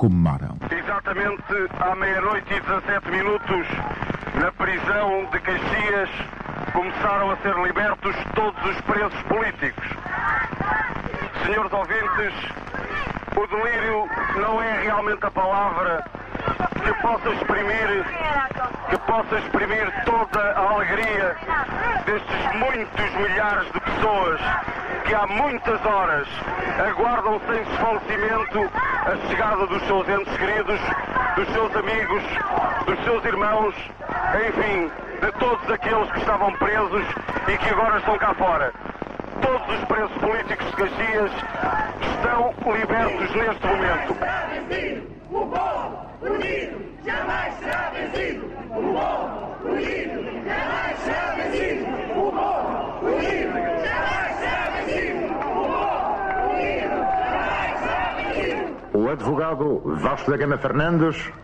comemoram. Exatamente à meia-noite e 17 minutos, na prisão de Caxias, começaram a ser libertos todos os presos políticos. Senhores ouvintes, o delírio não é realmente a palavra que possa exprimir que possa exprimir toda a alegria destes muitos milhares de pessoas que há muitas horas aguardam sem desfalecimento a chegada dos seus entes queridos, dos seus amigos, dos seus irmãos, enfim, de todos aqueles que estavam presos e que agora estão cá fora. Todos os presos políticos de Caxias estão libertos neste momento. Jamais será vencido. O jamais será vencido. O jamais será vencido. O jamais será vencido. O advogado Vasco da Gama Fernandes